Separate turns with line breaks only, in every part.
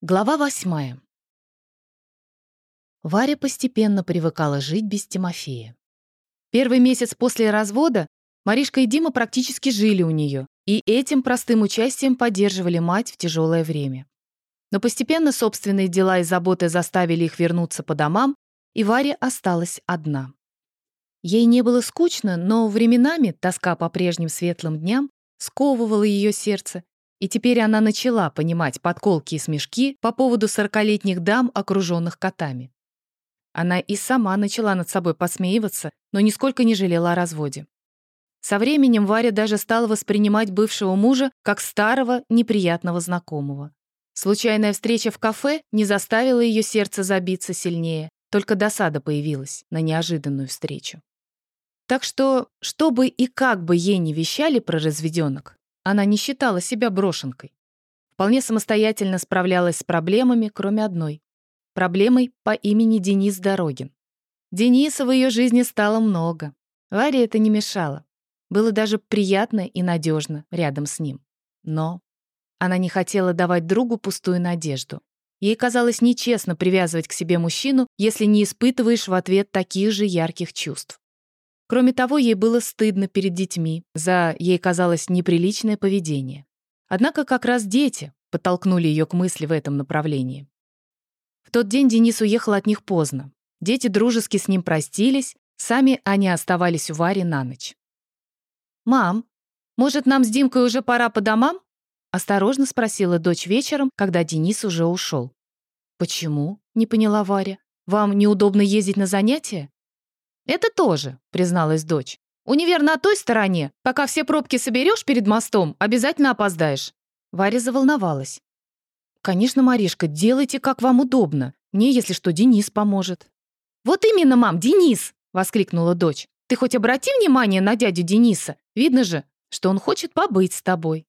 Глава восьмая. Варя постепенно привыкала жить без Тимофея. Первый месяц после развода Маришка и Дима практически жили у нее, и этим простым участием поддерживали мать в тяжелое время. Но постепенно собственные дела и заботы заставили их вернуться по домам, и Варя осталась одна. Ей не было скучно, но временами тоска по прежним светлым дням сковывала ее сердце, и теперь она начала понимать подколки и смешки по поводу сорокалетних дам, окруженных котами. Она и сама начала над собой посмеиваться, но нисколько не жалела о разводе. Со временем Варя даже стала воспринимать бывшего мужа как старого, неприятного знакомого. Случайная встреча в кафе не заставила ее сердце забиться сильнее, только досада появилась на неожиданную встречу. Так что, что бы и как бы ей не вещали про разведенок, она не считала себя брошенкой. Вполне самостоятельно справлялась с проблемами, кроме одной. Проблемой по имени Денис Дорогин. Дениса в ее жизни стало много. Варе это не мешало. Было даже приятно и надежно рядом с ним. Но она не хотела давать другу пустую надежду. Ей казалось нечестно привязывать к себе мужчину, если не испытываешь в ответ таких же ярких чувств. Кроме того, ей было стыдно перед детьми за, ей казалось, неприличное поведение. Однако как раз дети подтолкнули ее к мысли в этом направлении. В тот день Денис уехал от них поздно. Дети дружески с ним простились, сами они оставались у Вари на ночь. «Мам, может, нам с Димкой уже пора по домам?» Осторожно спросила дочь вечером, когда Денис уже ушел. «Почему?» — не поняла Варя. «Вам неудобно ездить на занятия?» «Это тоже», — призналась дочь. «Универ на той стороне. Пока все пробки соберешь перед мостом, обязательно опоздаешь». Варя заволновалась. «Конечно, Маришка, делайте, как вам удобно. Мне, если что, Денис поможет». «Вот именно, мам, Денис!» — воскликнула дочь. «Ты хоть обрати внимание на дядю Дениса. Видно же, что он хочет побыть с тобой».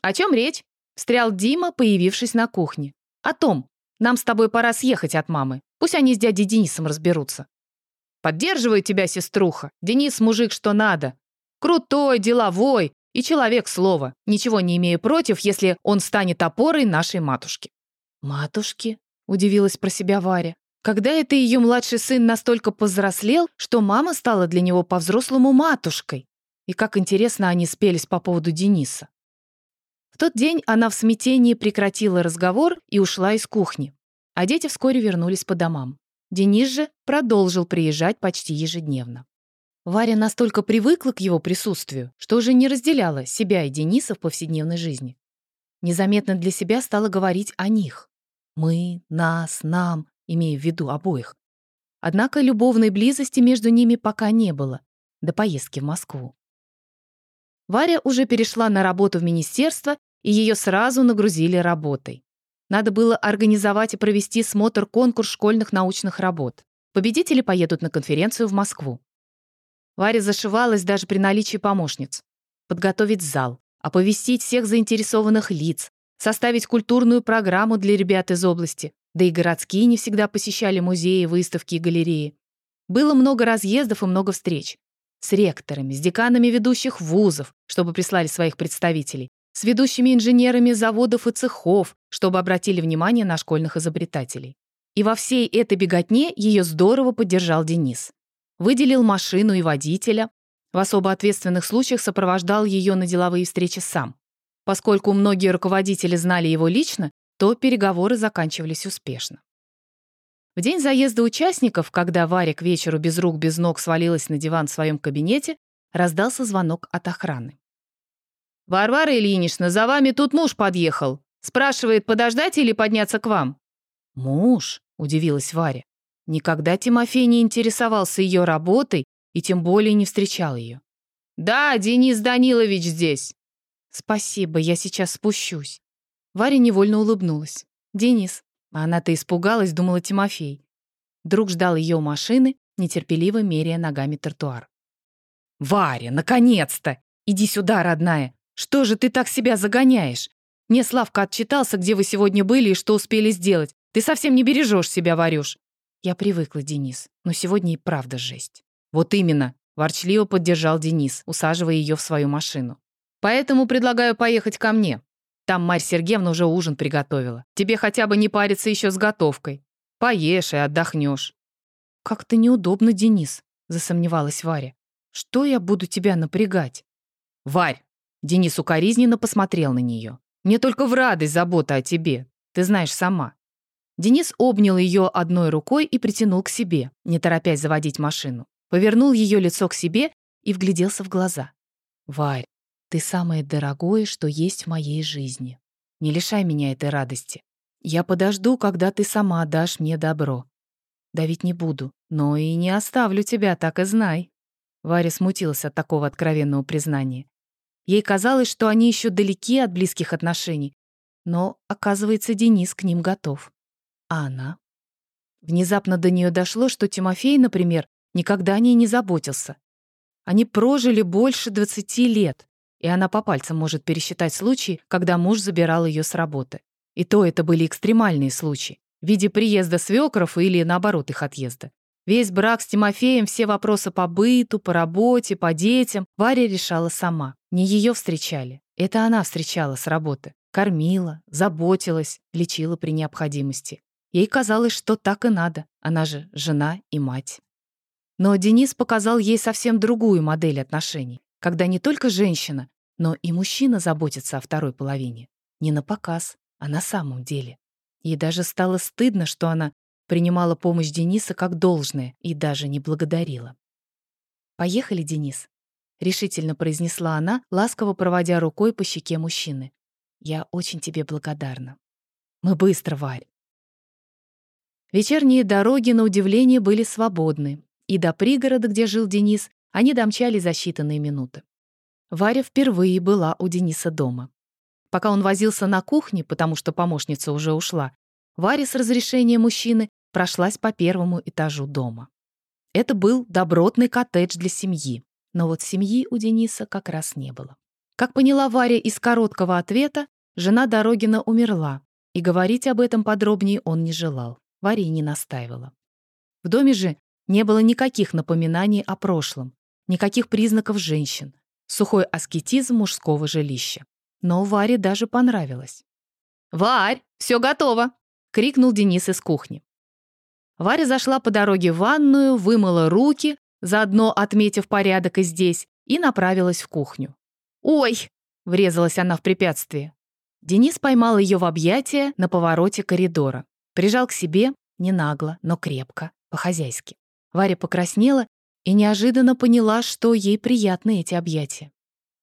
«О чем речь?» — встрял Дима, появившись на кухне. «О том. Нам с тобой пора съехать от мамы. Пусть они с дядей Денисом разберутся». Поддерживаю тебя, сеструха. Денис мужик что надо. Крутой, деловой и человек слова. Ничего не имею против, если он станет опорой нашей матушки». «Матушки?» — удивилась про себя Варя. «Когда это ее младший сын настолько повзрослел, что мама стала для него по-взрослому матушкой? И как интересно они спелись по поводу Дениса». В тот день она в смятении прекратила разговор и ушла из кухни, а дети вскоре вернулись по домам. Денис же продолжил приезжать почти ежедневно. Варя настолько привыкла к его присутствию, что уже не разделяла себя и Дениса в повседневной жизни. Незаметно для себя стала говорить о них. Мы, нас, нам, имея в виду обоих. Однако любовной близости между ними пока не было, до поездки в Москву. Варя уже перешла на работу в министерство, и ее сразу нагрузили работой. Надо было организовать и провести смотр-конкурс школьных научных работ. Победители поедут на конференцию в Москву. Варя зашивалась даже при наличии помощниц. Подготовить зал, оповестить всех заинтересованных лиц, составить культурную программу для ребят из области, да и городские не всегда посещали музеи, выставки и галереи. Было много разъездов и много встреч. С ректорами, с деканами ведущих вузов, чтобы прислали своих представителей, с ведущими инженерами заводов и цехов, чтобы обратили внимание на школьных изобретателей. И во всей этой беготне ее здорово поддержал Денис. Выделил машину и водителя, в особо ответственных случаях сопровождал ее на деловые встречи сам. Поскольку многие руководители знали его лично, то переговоры заканчивались успешно. В день заезда участников, когда Варя к вечеру без рук, без ног свалилась на диван в своем кабинете, раздался звонок от охраны. «Варвара Ильинична, за вами тут муж подъехал. Спрашивает, подождать или подняться к вам?» «Муж?» — удивилась Варя. Никогда Тимофей не интересовался ее работой и тем более не встречал ее. «Да, Денис Данилович здесь». «Спасибо, я сейчас спущусь». Варя невольно улыбнулась. «Денис». Она-то испугалась, думала Тимофей. Друг ждал ее у машины, нетерпеливо меряя ногами тротуар. «Варя, наконец-то! Иди сюда, родная! Что же ты так себя загоняешь? Мне Славка отчитался, где вы сегодня были и что успели сделать. Ты совсем не бережешь себя, Варюш. Я привыкла, Денис, но сегодня и правда жесть. Вот именно, ворчливо поддержал Денис, усаживая ее в свою машину. Поэтому предлагаю поехать ко мне. Там Марь Сергеевна уже ужин приготовила. Тебе хотя бы не париться еще с готовкой. Поешь и отдохнешь. Как-то неудобно, Денис, засомневалась Варя. Что я буду тебя напрягать? Варь! Денис укоризненно посмотрел на нее. Мне только в радость забота о тебе. Ты знаешь сама. Денис обнял ее одной рукой и притянул к себе, не торопясь заводить машину. Повернул ее лицо к себе и вгляделся в глаза. «Варь, ты самое дорогое, что есть в моей жизни. Не лишай меня этой радости. Я подожду, когда ты сама дашь мне добро. Давить не буду, но и не оставлю тебя, так и знай». Варя смутилась от такого откровенного признания. Ей казалось, что они еще далеки от близких отношений, но, оказывается, Денис к ним готов. А она? Внезапно до нее дошло, что Тимофей, например, никогда о ней не заботился. Они прожили больше 20 лет, и она по пальцам может пересчитать случаи, когда муж забирал ее с работы. И то это были экстремальные случаи, в виде приезда свекров или, наоборот, их отъезда. Весь брак с Тимофеем, все вопросы по быту, по работе, по детям Варя решала сама. Не ее встречали. Это она встречала с работы. Кормила, заботилась, лечила при необходимости. Ей казалось, что так и надо, она же жена и мать. Но Денис показал ей совсем другую модель отношений, когда не только женщина, но и мужчина заботится о второй половине. Не на показ, а на самом деле. Ей даже стало стыдно, что она принимала помощь Дениса как должное и даже не благодарила. «Поехали, Денис», — решительно произнесла она, ласково проводя рукой по щеке мужчины. «Я очень тебе благодарна». «Мы быстро, Варь. Вечерние дороги, на удивление, были свободны, и до пригорода, где жил Денис, они домчали за считанные минуты. Варя впервые была у Дениса дома. Пока он возился на кухне, потому что помощница уже ушла, Варя с разрешения мужчины прошлась по первому этажу дома. Это был добротный коттедж для семьи, но вот семьи у Дениса как раз не было. Как поняла Варя из короткого ответа, жена Дорогина умерла, и говорить об этом подробнее он не желал. Варя не настаивала. В доме же не было никаких напоминаний о прошлом, никаких признаков женщин, сухой аскетизм мужского жилища. Но Варе даже понравилось. «Варь, все готово!» — крикнул Денис из кухни. Варя зашла по дороге в ванную, вымыла руки, заодно отметив порядок и здесь, и направилась в кухню. «Ой!» — врезалась она в препятствие. Денис поймал ее в объятия на повороте коридора. Прижал к себе, не нагло, но крепко, по-хозяйски. Варя покраснела и неожиданно поняла, что ей приятны эти объятия.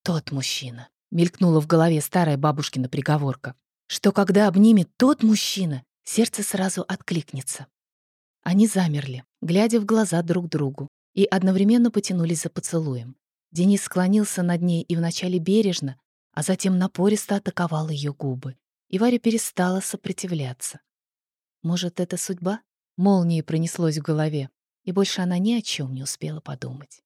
«Тот мужчина», — мелькнула в голове старая бабушкина приговорка, что когда обнимет тот мужчина, сердце сразу откликнется. Они замерли, глядя в глаза друг другу, и одновременно потянулись за поцелуем. Денис склонился над ней и вначале бережно, а затем напористо атаковал ее губы, и Варя перестала сопротивляться. Может, это судьба? Молнией пронеслось в голове, и больше она ни о чем не успела подумать.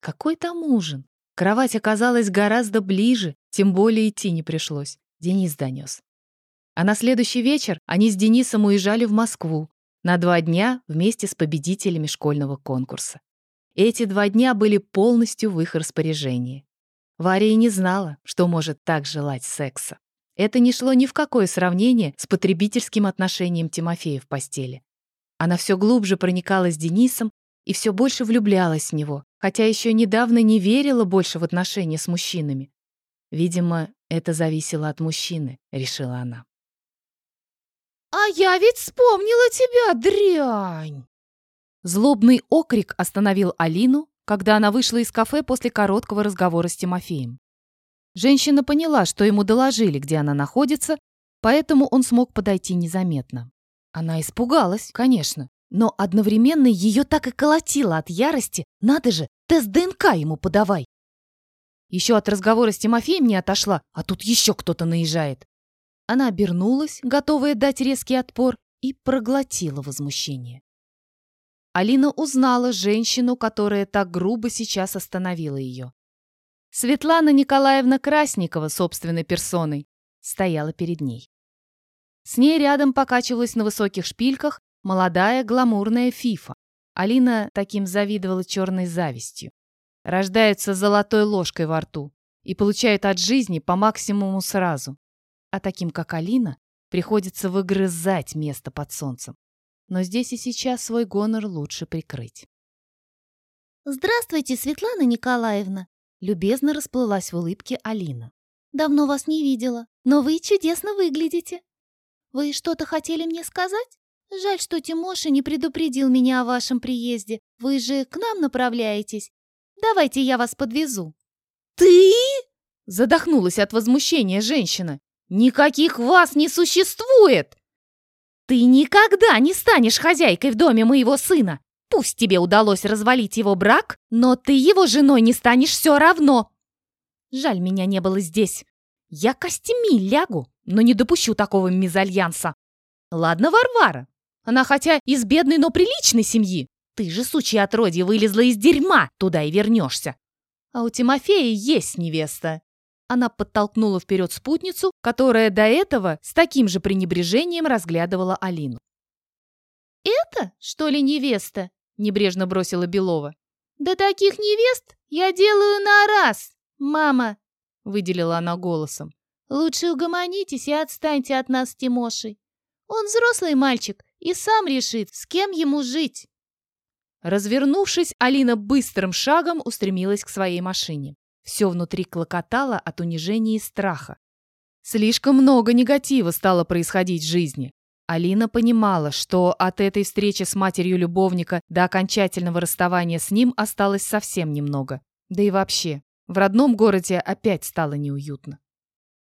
Какой там ужин? Кровать оказалась гораздо ближе, тем более идти не пришлось. Денис донес. А на следующий вечер они с Денисом уезжали в Москву на два дня вместе с победителями школьного конкурса. Эти два дня были полностью в их распоряжении. Варя и не знала, что может так желать секса. Это не шло ни в какое сравнение с потребительским отношением Тимофея в постели. Она все глубже проникалась Денисом и все больше влюблялась в него, хотя еще недавно не верила больше в отношения с мужчинами. Видимо, это зависело от мужчины, решила она.
«А я ведь вспомнила тебя, дрянь!»
Злобный окрик остановил Алину, когда она вышла из кафе после короткого разговора с Тимофеем. Женщина поняла, что ему доложили, где она находится, поэтому он смог подойти незаметно. Она испугалась, конечно, но одновременно ее так и колотило от ярости. Надо же, тест ДНК ему подавай. Еще от разговора с Тимофеем не отошла, а тут еще кто-то наезжает. Она обернулась, готовая дать резкий отпор, и проглотила возмущение. Алина узнала женщину, которая так грубо сейчас остановила ее. Светлана Николаевна Красникова собственной персоной стояла перед ней. С ней рядом покачивалась на высоких шпильках молодая гламурная фифа. Алина таким завидовала черной завистью. Рождаются золотой ложкой во рту и получают от жизни по максимуму сразу. А таким, как Алина, приходится выгрызать место под солнцем. Но здесь и сейчас свой гонор лучше прикрыть.
«Здравствуйте, Светлана Николаевна!» Любезно расплылась в улыбке Алина. «Давно вас не видела, но вы чудесно выглядите. Вы что-то хотели мне сказать? Жаль, что Тимоша не предупредил меня о вашем приезде. Вы же к нам направляетесь. Давайте я вас подвезу».
«Ты?» — задохнулась от возмущения женщина. «Никаких вас не существует!» «Ты никогда не станешь хозяйкой в доме моего сына! Пусть тебе удалось развалить его брак, но ты его женой не станешь все равно!» Жаль, меня не было здесь. Я костями лягу, но не допущу такого мезальянса. Ладно, Варвара. Она хотя из бедной, но приличной семьи. Ты же, сучья отродье, вылезла из дерьма, туда и вернешься. А у Тимофея есть невеста. Она подтолкнула вперед спутницу, которая до этого с таким же пренебрежением разглядывала Алину.
«Это, что ли, невеста?» – небрежно бросила Белова. «Да таких невест я делаю на раз, мама!» – выделила она голосом. «Лучше угомонитесь и отстаньте от нас с Тимошей. Он взрослый мальчик и сам решит, с кем ему жить».
Развернувшись, Алина быстрым шагом устремилась к своей машине. Все внутри клокотало от унижения и страха. Слишком много негатива стало происходить в жизни. Алина понимала, что от этой встречи с матерью любовника до окончательного расставания с ним осталось совсем немного. Да и вообще, в родном городе опять стало неуютно.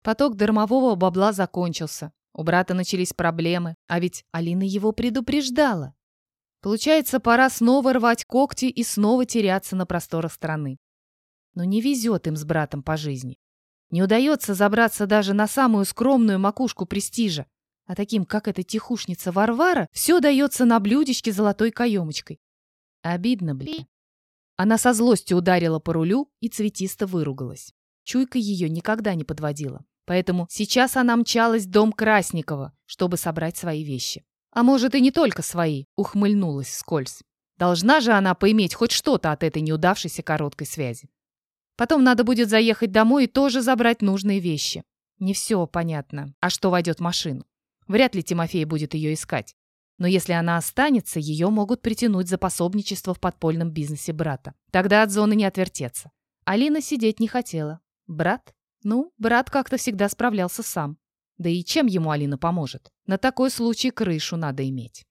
Поток дармового бабла закончился. У брата начались проблемы, а ведь Алина его предупреждала. Получается, пора снова рвать когти и снова теряться на просторах страны но не везет им с братом по жизни. Не удается забраться даже на самую скромную макушку престижа, а таким, как эта тихушница Варвара, все дается на блюдечке золотой каемочкой. Обидно, блин. Она со злостью ударила по рулю и цветисто выругалась. Чуйка ее никогда не подводила. Поэтому сейчас она мчалась в дом Красникова, чтобы собрать свои вещи. А может, и не только свои, ухмыльнулась скользь. Должна же она поиметь хоть что-то от этой неудавшейся короткой связи. Потом надо будет заехать домой и тоже забрать нужные вещи. Не все понятно. А что войдет в машину? Вряд ли Тимофей будет ее искать. Но если она останется, ее могут притянуть за пособничество в подпольном бизнесе брата. Тогда от зоны не отвертеться. Алина сидеть не хотела. Брат? Ну, брат как-то всегда справлялся сам. Да и чем ему Алина поможет? На такой случай крышу надо иметь.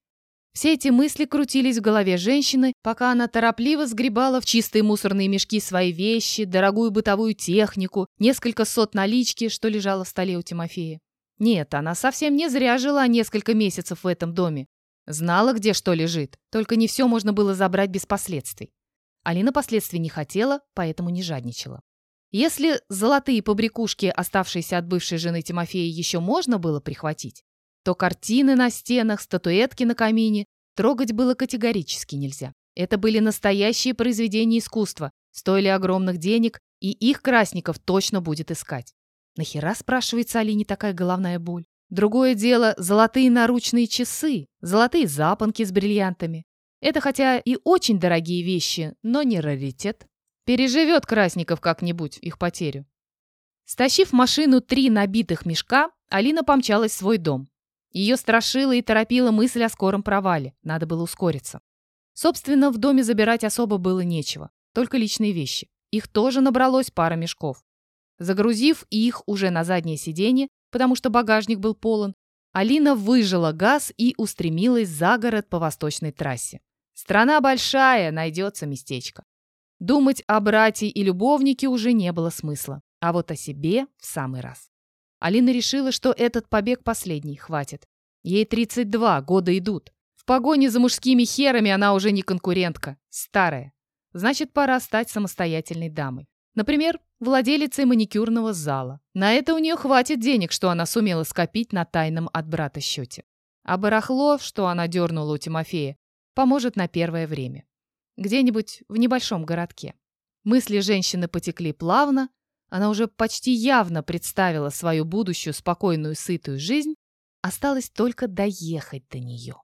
Все эти мысли крутились в голове женщины, пока она торопливо сгребала в чистые мусорные мешки свои вещи, дорогую бытовую технику, несколько сот налички, что лежало в столе у Тимофея. Нет, она совсем не зря жила несколько месяцев в этом доме. Знала, где что лежит, только не все можно было забрать без последствий. Алина последствий не хотела, поэтому не жадничала. Если золотые побрякушки, оставшиеся от бывшей жены Тимофея, еще можно было прихватить, то картины на стенах, статуэтки на камине трогать было категорически нельзя. Это были настоящие произведения искусства, стоили огромных денег, и их Красников точно будет искать. Нахера, спрашивается Алине, такая головная боль? Другое дело – золотые наручные часы, золотые запонки с бриллиантами. Это хотя и очень дорогие вещи, но не раритет. Переживет Красников как-нибудь их потерю. Стащив машину три набитых мешка, Алина помчалась в свой дом. Ее страшила и торопила мысль о скором провале. Надо было ускориться. Собственно, в доме забирать особо было нечего. Только личные вещи. Их тоже набралось пара мешков. Загрузив их уже на заднее сиденье, потому что багажник был полон, Алина выжила газ и устремилась за город по восточной трассе. Страна большая, найдется местечко. Думать о брате и любовнике уже не было смысла, а вот о себе в самый раз. Алина решила, что этот побег последний, хватит. Ей 32, года идут. В погоне за мужскими херами она уже не конкурентка, старая. Значит, пора стать самостоятельной дамой. Например, владелицей маникюрного зала. На это у нее хватит денег, что она сумела скопить на тайном от брата счете. А барахло, что она дернула у Тимофея, поможет на первое время. Где-нибудь в небольшом городке. Мысли женщины потекли плавно, она уже почти явно представила свою будущую спокойную сытую жизнь, осталось только доехать до нее.